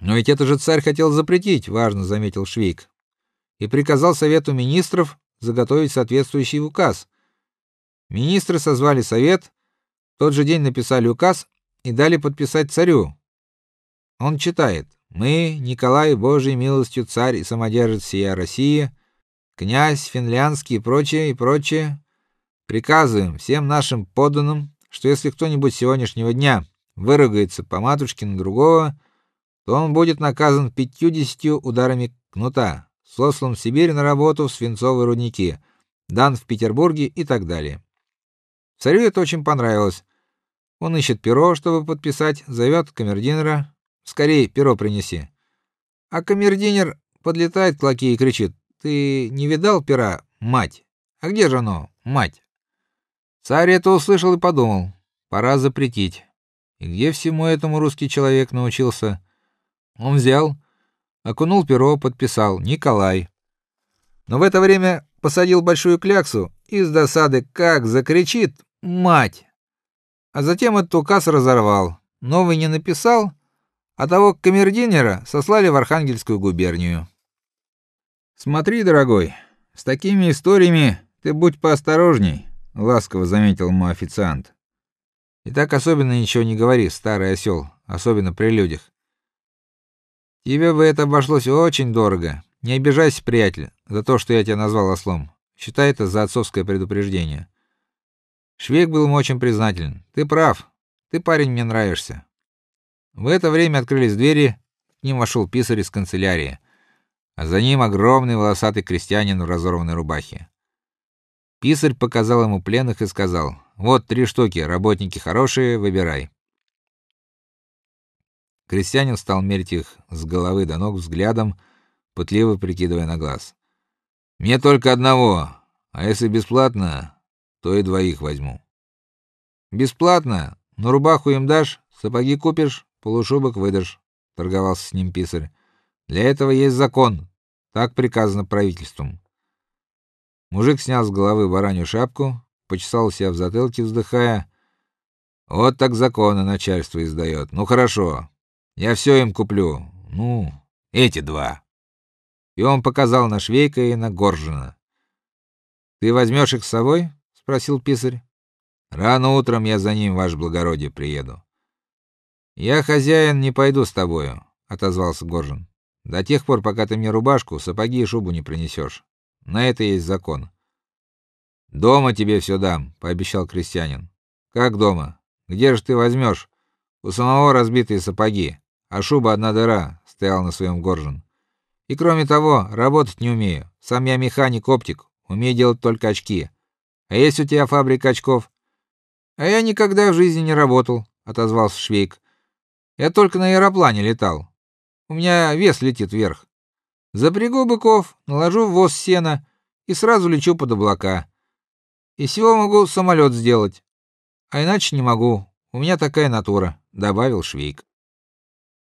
Но ведь это же царь хотел запретить, важно заметил Швейк. И приказал совету министров заготовить соответствующий указ. Министры созвали совет, в тот же день написали указ и дали подписать царю. Он читает: "Мы, Николай Божией милостью царь и самодержец всей России, князь финляндский и прочее и прочее, приказываем всем нашим подданным, что если кто-нибудь сегодняшнего дня выругается по матушке на другого, то он будет наказан пятьюдесятью ударами кнута, сослан в Сибирь на работу в свинцовые рудники, дан в Петербурге и так далее. Царю это очень понравилось. Он ищет перо, чтобы подписать, зовет камердинера: "Скорее перо принеси". А камердинер подлетает к лакею и кричит: "Ты не видал пера, мать? А где же оно, мать?" Царь это услышал и подумал: пора запретить. И где всему этому русский человек научился? Он взял, окунул перо, подписал Николай. Но в это время посадил большую кляксу и с досады как закричит: "Мать!" А затем этот указ разорвал. Новый не написал, а того камердинера сослали в Архангельскую губернию. Смотри, дорогой, с такими историями ты будь поосторожней, ласково заметил ему официант. И так особенно ничего не говори, старый осел, особенно при людях. Тебе бы это обошлось очень дорого. Не обижайся, приятель, за то, что я тебя назвал ослом. Считай это за отцовское предупреждение. Швейк был ему очень признателен. Ты прав. Ты парень мне нравишься. В это время открылись двери, к ним вошел писарь из канцелярии, а за ним огромный волосатый крестьянин в разорванной рубахе. Писарь показал ему пленных и сказал: "Вот три штуки, работники хорошие, выбирай". Крестьянин стал мерить их с головы до ног взглядом, пытливо прикидывая на глаз. Мне только одного, а если бесплатно, то и двоих возьму. Бесплатно, но рубаху им дашь, сапоги купишь, полушубок выдашь, торговался с ним писарь. Для этого есть закон, так приказано правительством. Мужик снял с головы баранью шапку, почесал себя в затылке, вздыхая: "Вот так законы начальство издает. Ну хорошо. Я все им куплю. Ну, эти два. И он показал на Швейка и на Горжина. Ты возьмешь их с собой? спросил писарь. Рано утром я за ним, ваше благородие, приеду. Я хозяин, не пойду с тобою, отозвался Горжин. До тех пор, пока ты мне рубашку, сапоги и шубу не принесешь. На это есть закон. Дома тебе все дам, пообещал крестьянин. Как дома? Где же ты возьмешь? У самого разбитые сапоги а шуба одна дыра, стоял на своем Горжин. И кроме того, работать не умею. Сам я механик-оптик, умею делать только очки. А есть у тебя фабрика очков? А я никогда в жизни не работал, отозвался Швейк. Я только на аэроплане летал. У меня вес летит вверх. Запрягу быков, наложу воз сена и сразу лечу под облака. И всего могу самолет сделать. А иначе не могу. У меня такая натура, добавил Швейк.